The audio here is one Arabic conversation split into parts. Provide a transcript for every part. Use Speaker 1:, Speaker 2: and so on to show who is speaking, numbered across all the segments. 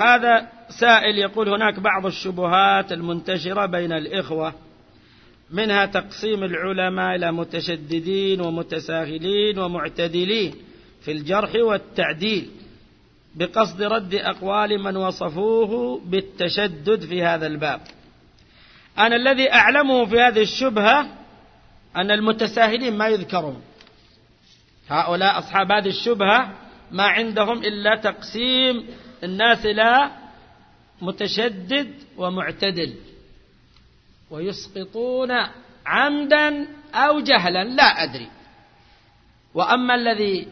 Speaker 1: هذا سائل يقول هناك بعض الشبهات المنتشرة بين الإخوة منها تقسيم العلماء إلى متشددين ومتساهلين ومعتدلين في الجرح والتعديل بقصد رد أقوال من وصفوه بالتشدد في هذا الباب. أنا الذي أعلمه في هذه الشبهة أن المتساهلين ما يذكرون. هؤلاء أصحاب هذه الشبهة ما عندهم إلا تقسيم الناس إلى متشدد ومعتدل ويسقطون عمدا أو جهلا لا أدري. وأما الذي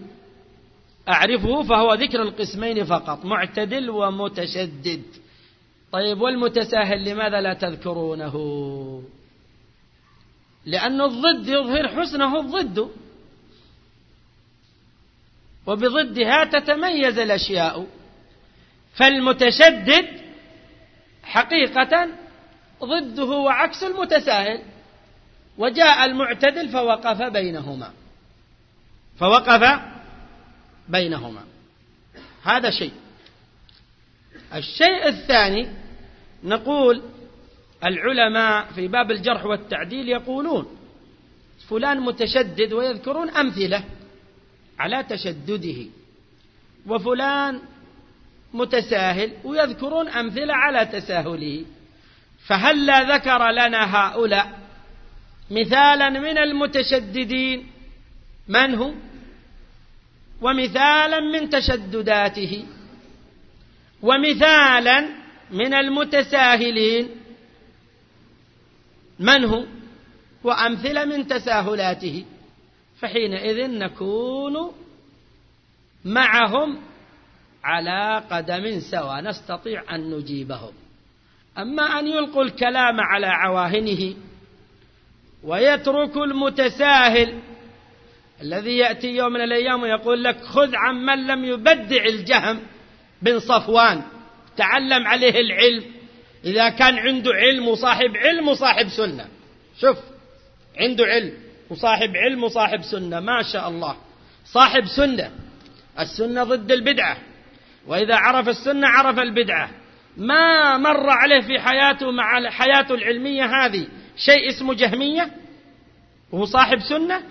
Speaker 1: أعرفه فهو ذكر القسمين فقط معتدل ومتشدد. طيب والمتساهل لماذا لا تذكرونه؟ لأن الضد يظهر حسنه الضد. وبضدها تتميز الأشياء. فالمتشدد حقيقة ضده وعكس المتساهل وجاء المعتدل فوقف بينهما. فوقف بينهما. هذا شيء. الشيء الثاني نقول العلماء في باب الجرح والتعديل يقولون فلان متشدد ويذكرون أمثلة على تشدده وفلان متساهل ويذكرون أمثلة على تساهله. فهلا ذكر لنا هؤلاء مثالا من المتشددين؟ من هو؟ ومثالا من تشدداته. ومثالا من المتساهلين. من هو؟ وأمثلة من تساهلاته. فحينئذ نكون معهم على قدم سواء نستطيع أن نجيبهم. أما أن يلقوا الكلام على عواهنه ويترك المتساهل الذي يأتي يوم من الأيام ويقول لك خذ عمن لم يبدع الجهم بن صفوان تعلم عليه العلم. إذا كان عنده علم وصاحب علم وصاحب سنة. شوف عنده علم وصاحب علم وصاحب سنة ما شاء الله. صاحب سنة السنة ضد البدعة. وإذا عرف السنة عرف البدعة. ما مر عليه في حياته مع حياته العلمية هذه شيء اسمه جهمية؟ وهو صاحب سنة؟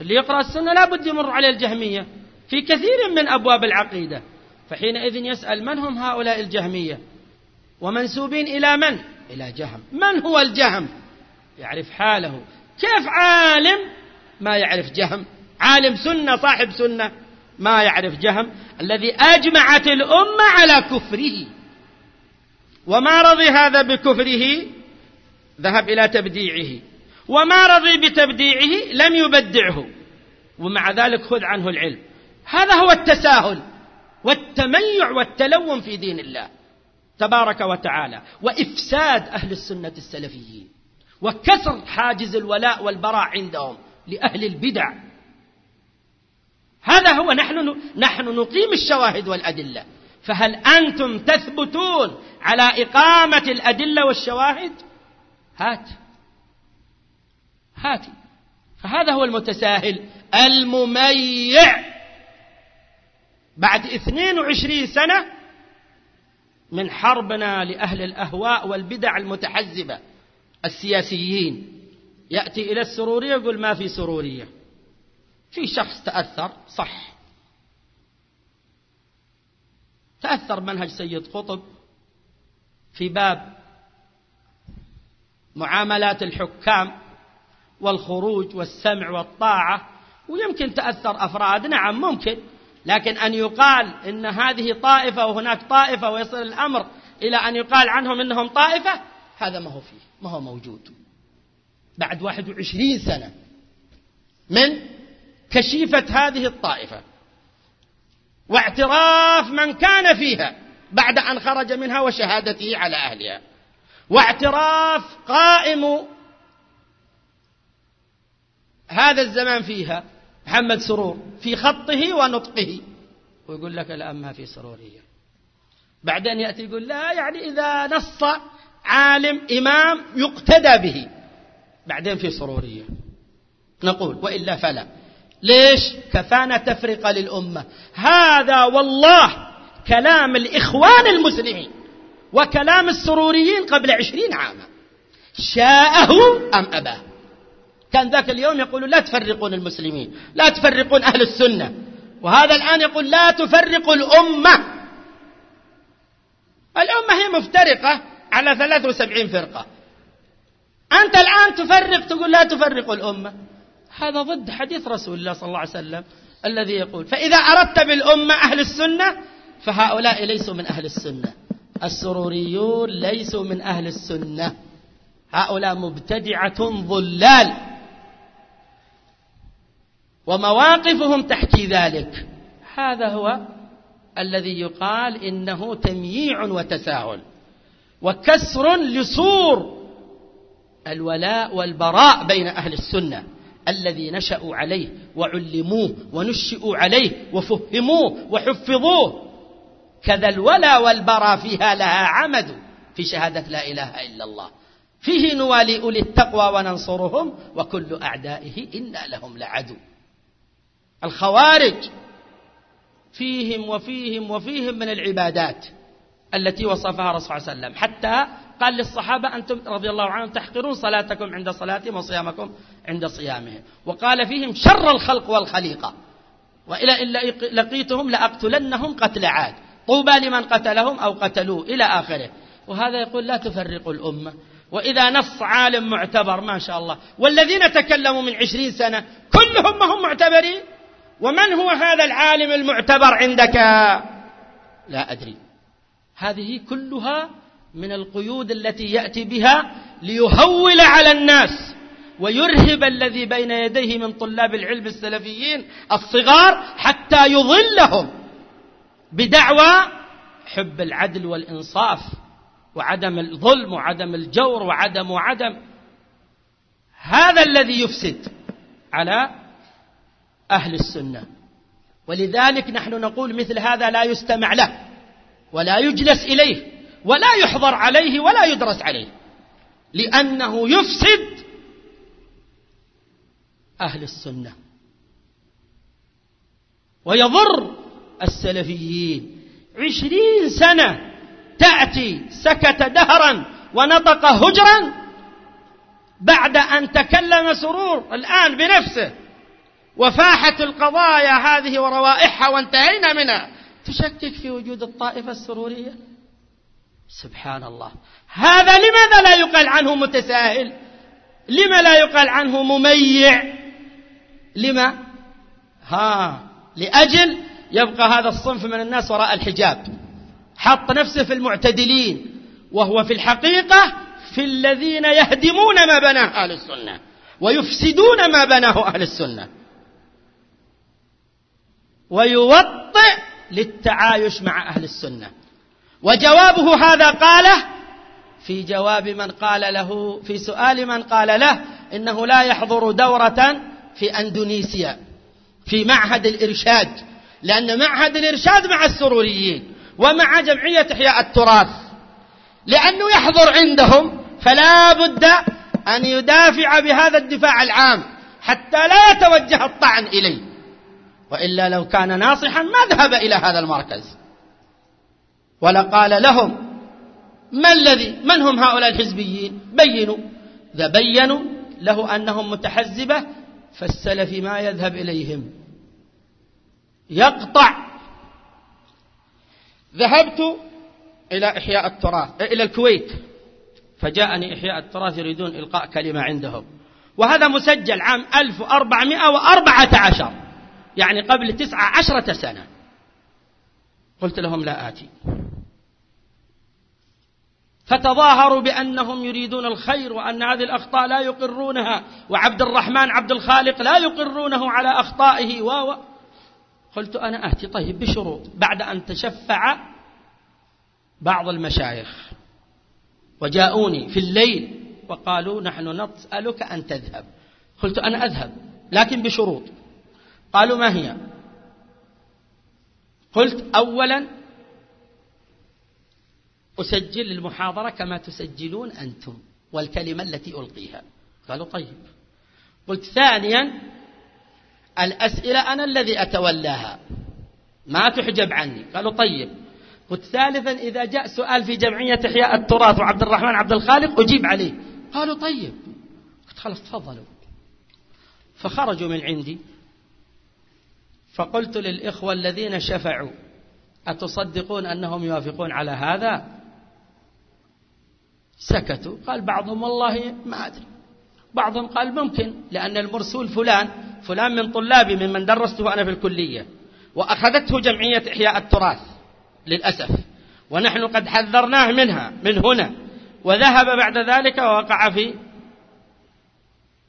Speaker 1: اللي يقرأ السنة لا بد يمر عليه الجهمية. في كثير من أبواب العقيدة. فحينئذ يسأل من هم هؤلاء الجهمية؟ ومنسوبين إلى من؟ إلى جهم. من هو الجهم؟ يعرف حاله. كيف عالم؟ ما يعرف جهم. عالم سنة صاحب سنة. ما يعرف جهم الذي أجمعت الأمة على كفره. وما رضي هذا بكفره؟ ذهب إلى تبديعه. وما رضي بتبديعه؟ لم يبدعه. ومع ذلك خذ عنه العلم. هذا هو التساهل والتميع والتلون في دين الله تبارك وتعالى وإفساد أهل السنة السلفيين وكسر حاجز الولاء والبراء عندهم لأهل البدع. هذا هو نحن نحن نقيم الشواهد والأدلة. فهل أنتم تثبتون على إقامة الأدلة والشواهد؟ هات. هات. فهذا هو المتساهل. المميع. بعد اثنين وعشرين سنة من حربنا لأهل الأهواء والبدع المتحزبة السياسيين. يأتي إلى السرورية يقول ما في سرورية. في شخص تأثر صح. تأثر منهج سيد قطب في باب معاملات الحكام والخروج والسمع والطاعة ويمكن تأثر أفراد. نعم ممكن. لكن أن يقال إن هذه طائفة وهناك طائفة ويصل الأمر إلى أن يقال عنهم إنهم طائفة هذا ما هو فيه ما هو موجود. بعد واحد وعشرين سنة من كشيفة هذه الطائفة. واعتراف من كان فيها بعد أن خرج منها وشهادته على أهلها. واعتراف قائم هذا الزمان فيها محمد سرور في خطه ونطقه. ويقول لك الآن ما في سرورية بعدين يأتي يقول لا يعني إذا نص عالم إمام يقتدى به. بعدين في سرورية نقول وإلا فلا. ليش؟ كفانا تفرقة للأمة. هذا والله كلام الإخوان المسلمين وكلام السروريين قبل عشرين عاما. شاءه أم أباه؟ كان ذاك اليوم يقول لا تفرقون المسلمين لا تفرقون أهل السنة. وهذا الآن يقول لا تفرقوا الأمة. الأمة هي مفترقة على 73 فرقة. أنت الآن تفرق تقول لا تفرقوا الأمة. هذا ضد حديث رسول الله صلى الله عليه وسلم الذي يقول فإذا أردت بالأمة أهل السنة فهؤلاء ليسوا من أهل السنة. السروريون ليسوا من أهل السنة. هؤلاء مبتدعة ضلال. ومواقفهم تحكي ذلك. هذا هو الذي يقال إنه تمييع وتساهل وكسر لصور الولاء والبراء بين أهل السنة. الذي نشأوا عليه وعلموه ونشئوا عليه وفهموه وحفظوه. كذا الولا والبرى فيها لها عمد في شهادة لا إله إلا الله. فيه نوالي أولي التقوى وننصرهم وكل أعدائه إنا لهم لعدو. الخوارج فيهم وفيهم وفيهم من العبادات التي وصفها رسول الله صلى الله عليه وسلم. حتى قال للصحابة أنتم رضي الله عنهم تحقرون صلاتكم عند صلاتهم وصيامكم عند صيامهم. وقال فيهم شر الخلق والخليقة. وإلى إن لقيتهم لأقتلنهم قتل عاد. طوبى لمن قتلهم أو قتلوه إلى آخره. وهذا يقول لا تفرقوا الأمة. وإذا نص عالم معتبر ما شاء الله. والذين تكلموا من عشرين سنة كلهم ما هم معتبرين؟ ومن هو هذا العالم المعتبر عندك؟ لا أدري. هذه كلها من القيود التي يأتي بها ليهول على الناس ويرهب الذي بين يديه من طلاب العلم السلفيين الصغار حتى يضلهم بدعوى حب العدل والإنصاف وعدم الظلم وعدم الجور وعدم وعدم. هذا الذي يفسد على أهل السنة. ولذلك نحن نقول مثل هذا لا يستمع له ولا يجلس إليه. ولا يحضر عليه ولا يدرس عليه. لأنه يفسد أهل السنة. ويضر السلفيين. عشرين سنة تأتي سكت دهرا ونطق هجرا بعد أن تكلم سرور الآن بنفسه. وفاحت القضايا هذه وروائحها وانتهينا منها. تشكك في وجود الطائفة السرورية؟ سبحان الله. هذا لماذا لا يقال عنه متساهل؟ لما لا يقال عنه مميع؟ لما؟ ها لأجل يبقى هذا الصنف من الناس وراء الحجاب. حط نفسه في المعتدلين وهو في الحقيقة في الذين يهدمون ما بناه أهل السنة ويفسدون ما بناه أهل السنة. ويوطئ للتعايش مع أهل السنة. وجوابه هذا قاله في جواب من قال له في سؤال من قال له إنه لا يحضر دورة في أندونيسيا في معهد الإرشاد لأن معهد الإرشاد مع السروريين ومع جمعية إحياء التراث لأنه يحضر عندهم فلا بد أن يدافع بهذا الدفاع العام حتى لا يتوجه الطعن إليه. وإلا لو كان ناصحا ما ذهب إلى هذا المركز. ولقال لهم ما الذي من هم هؤلاء الحزبيين؟ بينوا. إذا بينوا له أنهم متحزبة فالسلف ما يذهب إليهم. يقطع. ذهبت إلى إحياء التراث إلى الكويت فجاءني إحياء التراث يريدون إلقاء كلمة عندهم. وهذا مسجل عام 1414 يعني قبل تسعة عشرة سنة. قلت لهم لا آتي. فتظاهروا بأنهم يريدون الخير وأن هذه الأخطاء لا يقرونها وعبد الرحمن عبد الخالق لا يقرونه على أخطائه و قلت أنا آتي طيب بشروط. بعد أن تشفع بعض المشايخ وجاءوني في الليل وقالوا نحن نسألك أن تذهب. قلت أنا أذهب لكن بشروط. قالوا ما هي؟ قلت أولا أسجل المحاضرة كما تسجلون أنتم والكلمة التي ألقيها. قالوا طيب. قلت ثانيا الأسئلة أنا الذي أتولاها. ما تحجب عني. قالوا طيب. قلت ثالثا إذا جاء سؤال في جمعية إحياء التراث وعبد الرحمن عبد الخالق أجيب عليه. قالوا طيب. قلت خلاص تفضلوا. فخرجوا من عندي. فقلت للإخوة الذين شفعوا أتصدقون أنهم يوافقون على هذا؟ سكتوا. قال بعضهم والله ما أدري. بعضهم قال ممكن لأن المرسول فلان فلان من طلابي ممن درسته أنا في الكلية وأخذته جمعية إحياء التراث للأسف ونحن قد حذرناه منها من هنا وذهب بعد ذلك ووقع في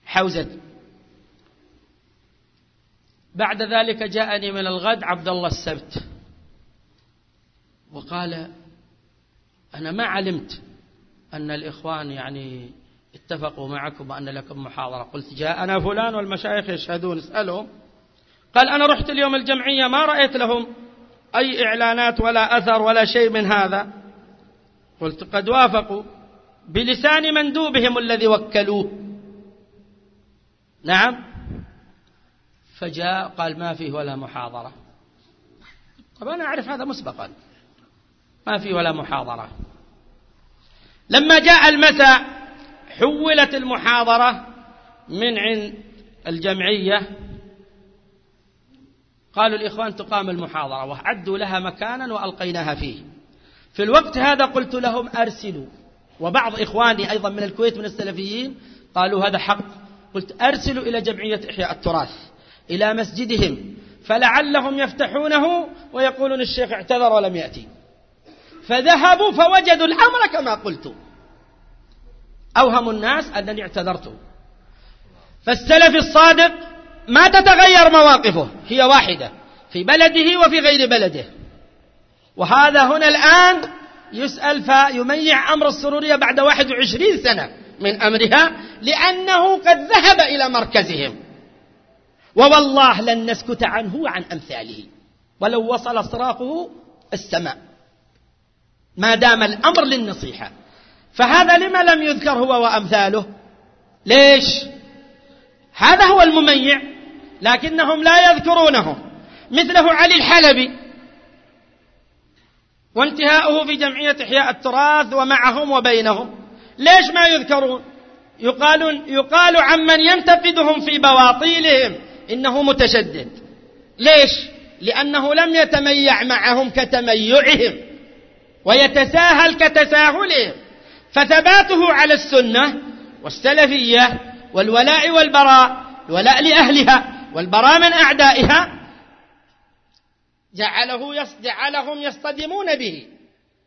Speaker 1: حوزة. بعد ذلك جاءني من الغد عبد الله السبت وقال أنا ما علمت أن الإخوان يعني اتفقوا معكم أن لكم محاضرة. قلت جاءنا فلان والمشايخ يشهدون اسألهم قال أنا رحت اليوم الجمعية ما رأيت لهم أي إعلانات ولا أثر ولا شيء من هذا. قلت قد وافقوا بلسان مندوبهم الذي وكلوه. نعم. فجاء قال ما فيه ولا محاضرة. طب أنا أعرف هذا مسبقا. ما فيه ولا محاضرة. لما جاء المساء حولت المحاضرة من عند الجمعية. قالوا الإخوان تقام المحاضرة وأعدوا لها مكانا وألقيناها فيه. في الوقت هذا قلت لهم أرسلوا. وبعض إخواني أيضا من الكويت من السلفيين قالوا هذا حق. قلت أرسلوا إلى جمعية إحياء التراث إلى مسجدهم فلعلهم يفتحونه ويقولون الشيخ اعتذر ولم يأتي. فذهبوا فوجدوا الأمر كما قلت. أوهموا الناس أنني اعتذرت. فالسلف الصادق ما تتغير مواقفه هي واحدة في بلده وفي غير بلده. وهذا هنا الآن يسأل فيميع أمر السرورية بعد 21 سنة من أمرها لأنه قد ذهب إلى مركزهم. ووالله لن نسكت عنه وعن أمثاله ولو وصل صراخه السماء. ما دام الأمر للنصيحة. فهذا لما لم يذكر هو وأمثاله؟ ليش؟ هذا هو المميع لكنهم لا يذكرونه مثله علي الحلبي. وانتهاؤه في جمعية إحياء التراث ومعهم وبينهم. ليش ما يذكرون؟ يقال, يقال عمن ينتقدهم في بواطيلهم إنه متشدد. ليش؟ لأنه لم يتميع معهم كتميعهم. ويتساهل كتساهلهم فثباته على السنة والسلفية والولاء والبراء الولاء لأهلها والبراء من أعدائها جعله جعلهم يصطدمون به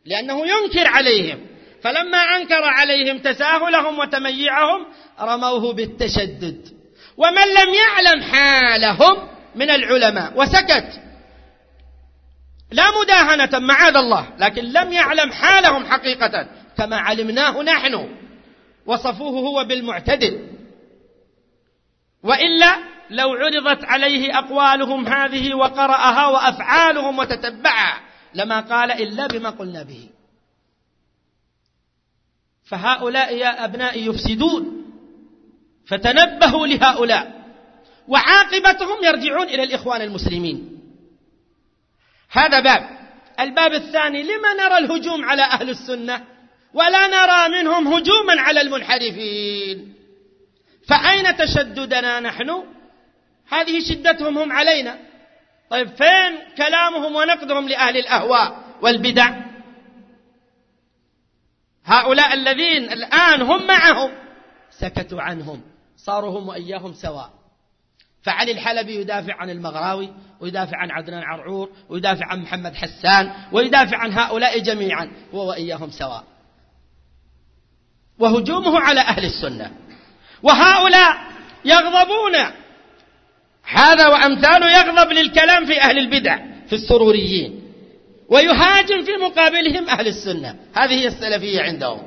Speaker 1: لأنه ينكر عليهم. فلما أنكر عليهم تساهلهم وتميعهم رموه بالتشدد. ومن لم يعلم حالهم من العلماء وسكت. لا مداهنة معاذ الله لكن لم يعلم حالهم حقيقة كما علمناه نحن. وصفوه هو بالمعتدل. وإلا لو عرضت عليه أقوالهم هذه وقرأها وأفعالهم وتتبعها لما قال إلا بما قلنا به. فهؤلاء يا أبنائي يفسدون. فتنبهوا لهؤلاء. وعاقبتهم يرجعون إلى الإخوان المسلمين. هذا باب. الباب الثاني لما نرى الهجوم على أهل السنة ولا نرى منهم هجوما على المنحرفين؟ فأين تشددنا نحن؟ هذه شدتهم هم علينا. طيب فين كلامهم ونقدهم لأهل الأهواء والبدع؟ هؤلاء الذين الآن هم معهم. سكتوا عنهم صاروا هم وإياهم سواء. فعلي الحلبي يدافع عن المغراوي ويدافع عن عدنان عرعور ويدافع عن محمد حسان ويدافع عن هؤلاء جميعا هو وإياهم سواء. وهجومه على أهل السنة. وهؤلاء يغضبون. هذا وأمثاله يغضب للكلام في أهل البدع في السروريين. ويهاجم في مقابلهم أهل السنة. هذه هي السلفية عندهم.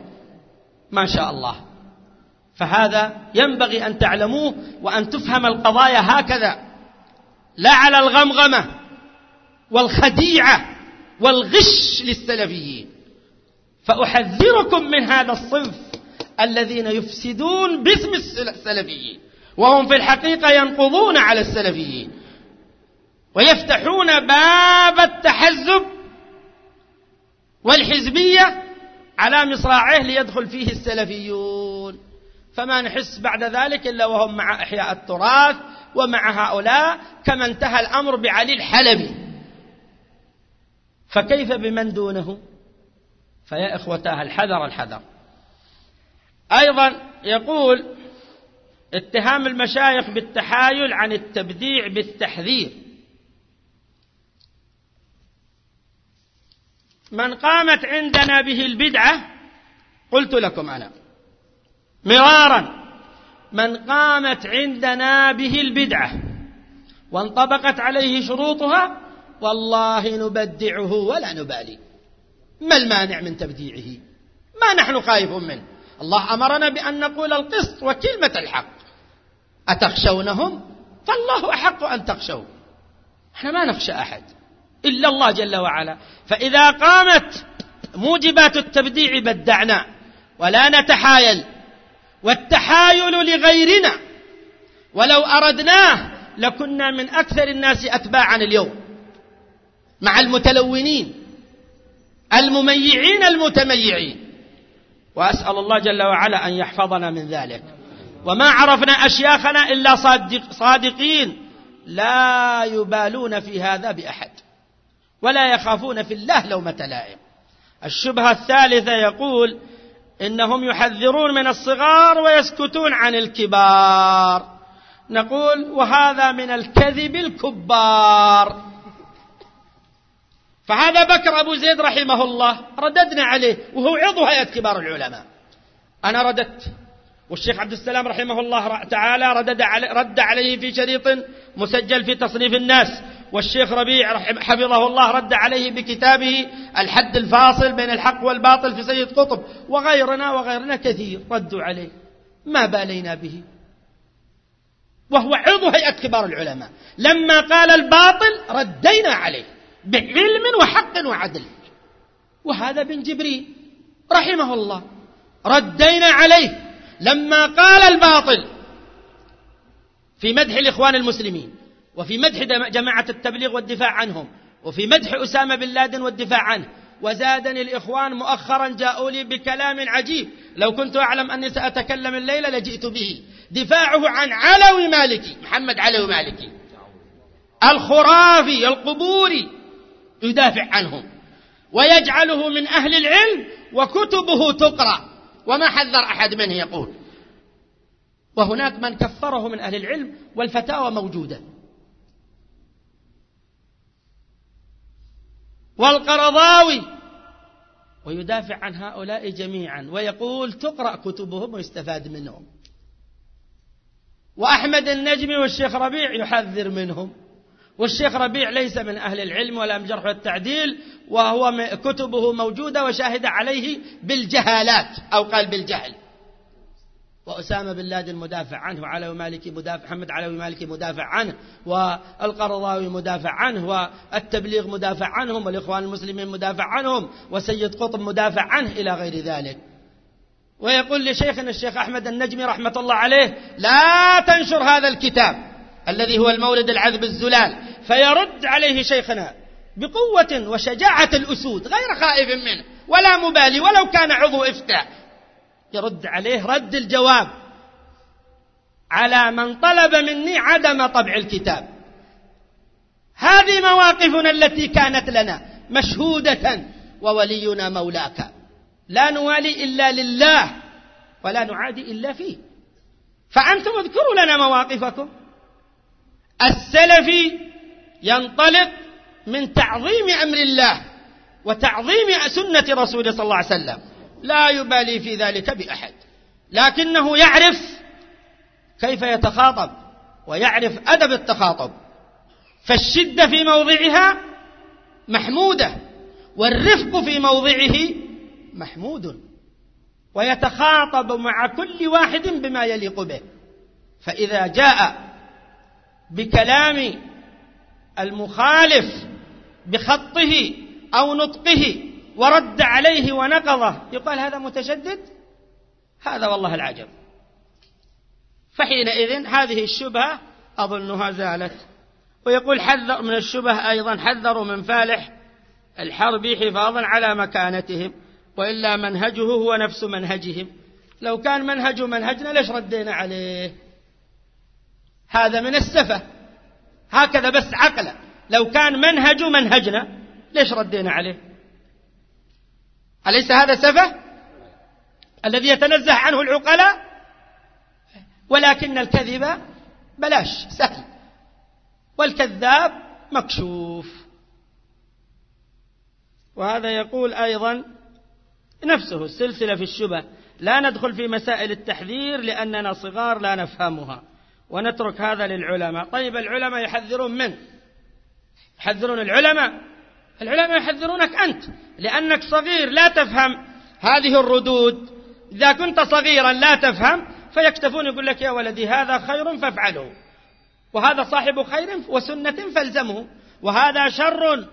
Speaker 1: ما شاء الله. فهذا ينبغي أن تعلموه وأن تفهم القضايا هكذا. لا على الغمغمة والخديعة والغش للسلفيين. فأحذركم من هذا الصنف الذين يفسدون باسم السلفيين وهم في الحقيقة ينقضون على السلفيين ويفتحون باب التحزب والحزبية على مصراعيه ليدخل فيه السلفيون. فما نحس بعد ذلك إلا وهم مع إحياء التراث ومع هؤلاء كما انتهى الأمر بعلي الحلبي. فكيف بمن دونه؟ فيا إخوتاه الحذر الحذر. أيضا يقول اتهام المشايخ بالتحايل عن التبديع بالتحذير. من قامت عندنا به البدعة قلت لكم أنا. مرارا من قامت عندنا به البدعة وانطبقت عليه شروطها والله نبدعه ولا نبالي. ما المانع من تبديعه؟ ما نحن خائفون منه. الله أمرنا بأن نقول القسط وكلمة الحق. أتخشونهم؟ فالله أحق أن تخشوا إحنا ما نخشى أحد إلا الله جل وعلا. فإذا قامت موجبات التبديع بدعنا ولا نتحايل. والتحايل لغيرنا. ولو أردناه لكنا من أكثر الناس أتباعا اليوم. مع المتلونين. المميعين المتميعين. وأسأل الله جل وعلا أن يحفظنا من ذلك. وما عرفنا أشياخنا إلا صادق صادقين. لا يبالون في هذا بأحد. ولا يخافون في الله لومة لائم. الشبهة الثالثة يقول إنهم يحذرون من الصغار ويسكتون عن الكبار. نقول وهذا من الكذب الكبار. فهذا بكر أبو زيد رحمه الله رددنا عليه وهو عضو هيئة كبار العلماء. أنا رددت والشيخ عبد السلام رحمه الله تعالى ردد علي رد عليه في شريط مسجل في تصنيف الناس. والشيخ ربيع حفظه الله رد عليه بكتابه الحد الفاصل بين الحق والباطل في سيد قطب. وغيرنا وغيرنا كثير ردوا عليه. ما بالينا به. وهو عضو هيئة كبار العلماء. لما قال الباطل ردينا عليه بعلم وحق وعدل. وهذا بن جبريل رحمه الله. ردينا عليه. لما قال الباطل في مدح الإخوان المسلمين. وفي مدح جماعة التبليغ والدفاع عنهم وفي مدح أسامة بن لادن والدفاع عنه. وزادني الإخوان مؤخرا جاءوا لي بكلام عجيب. لو كنت أعلم أني سأتكلم الليلة لجئت به. دفاعه عن علوي مالكي محمد علوي مالكي. الخرافي القبوري يدافع عنهم. ويجعله من أهل العلم وكتبه تقرأ. وما حذر أحد منه يقول. وهناك من كفره من أهل العلم والفتاوى موجودة. والقرضاوي. ويدافع عن هؤلاء جميعا ويقول تقرأ كتبهم ويستفاد منهم. وأحمد النجمي والشيخ ربيع يحذر منهم. والشيخ ربيع ليس من أهل العلم ولا من جرح والتعديل وهو كتبه موجودة وشاهد عليه بالجهالات أو قال بالجهل. وأسامة بن لادن مدافع عنه وعلوي مالكي مدافع محمد علوي مالكي مدافع عنه والقرضاوي مدافع عنه والتبليغ مدافع عنهم والإخوان المسلمين مدافع عنهم وسيد قطب مدافع عنه إلى غير ذلك. ويقول لشيخنا الشيخ أحمد النجمي رحمة الله عليه لا تنشر هذا الكتاب الذي هو المولد العذب الزلال فيرد عليه شيخنا بقوة وشجاعة الأسود غير خائف منه ولا مبالي ولو كان عضو إفتاء. يرد عليه رد الجواب على من طلب مني عدم طبع الكتاب. هذه مواقفنا التي كانت لنا مشهودة وولينا مولاك. لا نوالي إلا لله ولا نعادي إلا فيه. فأنتم اذكروا لنا مواقفكم. السلفي ينطلق من تعظيم أمر الله وتعظيم سنة رسوله صلى الله عليه وسلم. لا يبالي في ذلك بأحد. لكنه يعرف كيف يتخاطب ويعرف أدب التخاطب. فالشدة في موضعها محمودة والرفق في موضعه محمود. ويتخاطب مع كل واحد بما يليق به. فإذا جاء بكلام المخالف بخطه أو نطقه ورد عليه ونقضه. يقال هذا متشدد؟ هذا والله العجب. فحينئذ هذه الشبهة أظنها زالت. ويقول حذر من الشبه أيضا حذروا من فالح الحرب حفاظا على مكانتهم وإلا منهجه هو نفس منهجهم. لو كان منهجه منهجنا ليش ردينا عليه؟ هذا من السفة. هكذا بس عقلا. لو كان منهجه منهجنا ليش ردينا عليه؟ أليس هذا سفة الذي يتنزه عنه العقلاء؟ ولكن الكذب بلاش سهل. والكذاب مكشوف. وهذا يقول أيضا نفسه السلسلة في الشبه. لا ندخل في مسائل التحذير لأننا صغار لا نفهمها. ونترك هذا للعلماء. طيب العلماء يحذرون من؟ يحذرون العلماء. العلماء يحذرونك أنت لأنك صغير لا تفهم هذه الردود. إذا كنت صغيرا لا تفهم فيكتفون يقول لك يا ولدي هذا خير فافعله. وهذا صاحب خير وسنة فالزمه. وهذا شر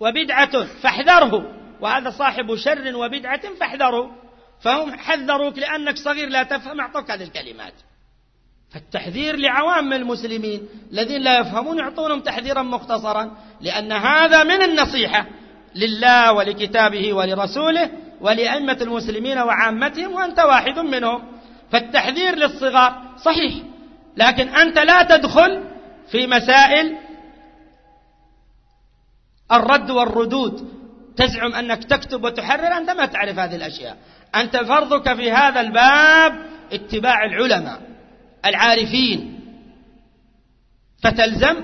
Speaker 1: وبدعة فاحذره. وهذا صاحب شر وبدعة فاحذره. فهم حذروك لأنك صغير لا تفهم أعطوك هذه الكلمات. فالتحذير لعوام المسلمين الذين لا يفهمون يعطونهم تحذيرا مختصرا لأن هذا من النصيحة لله ولكتابه ولرسوله ولأئمة المسلمين وعامتهم وأنت واحد منهم. فالتحذير للصغار صحيح لكن أنت لا تدخل في مسائل الرد والردود. تزعم أنك تكتب وتحرر أنت ما تعرف هذه الأشياء. أنت فرضك في هذا الباب اتباع العلماء. العارفين. فتلزم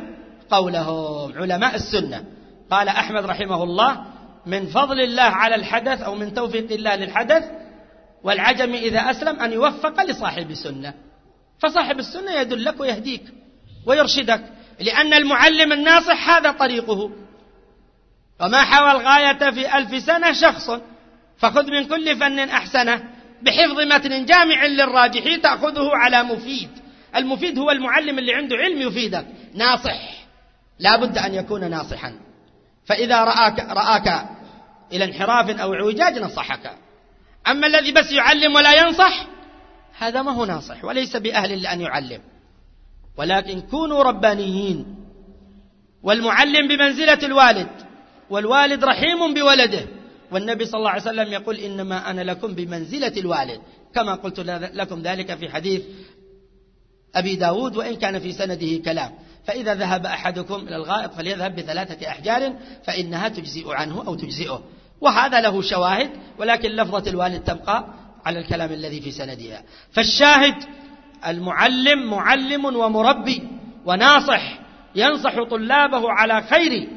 Speaker 1: قولهم علماء السنة. قال أحمد رحمه الله من فضل الله على الحدث أو من توفيق الله للحدث والعجم إذا أسلم أن يوفق لصاحب السنة. فصاحب السنة يدلك ويهديك ويرشدك لأن المعلم الناصح هذا طريقه. وما حوى الغاية في ألف سنة شخص فخذ من كل فن أحسنه. بحفظ متن جامع للراجح تأخذه على مفيد. المفيد هو المعلم اللي عنده علم يفيدك. ناصح. لا بد أن يكون ناصحا. فإذا رآك, رآك إلى انحراف أو اعوجاج نصحك. أما الذي بس يعلم ولا ينصح هذا ما هو ناصح وليس بأهل لأن يعلم. ولكن كونوا ربانيين. والمعلم بمنزلة الوالد والوالد رحيم بولده. والنبي صلى الله عليه وسلم يقول إنما أنا لكم بمنزلة الوالد. كما قلت لكم ذلك في حديث أبي داود وإن كان في سنده كلام. فإذا ذهب أحدكم إلى الغائط فليذهب بثلاثة أحجار فإنها تجزئ عنه أو تجزئه. وهذا له شواهد ولكن لفظة الوالد تبقى على الكلام الذي في سندها فالشاهد المعلم معلم ومربي وناصح ينصح طلابه على خير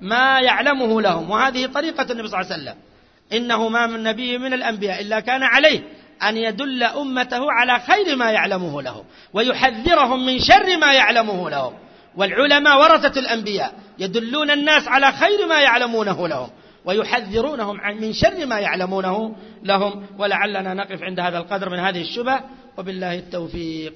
Speaker 1: ما يعلمه لهم. وهذه طريقة النبي صلى الله عليه وسلم. إنه ما من نبي من الأنبياء إلا كان عليه أن يدل أمته على خير ما يعلمه لهم ويحذرهم من شر ما يعلمه لهم. والعلماء ورثة الأنبياء يدلون الناس على خير ما يعلمونه لهم ويحذرونهم من شر ما يعلمونه لهم. ولعلنا نقف عند هذا القدر من هذه الشبه وبالله التوفيق.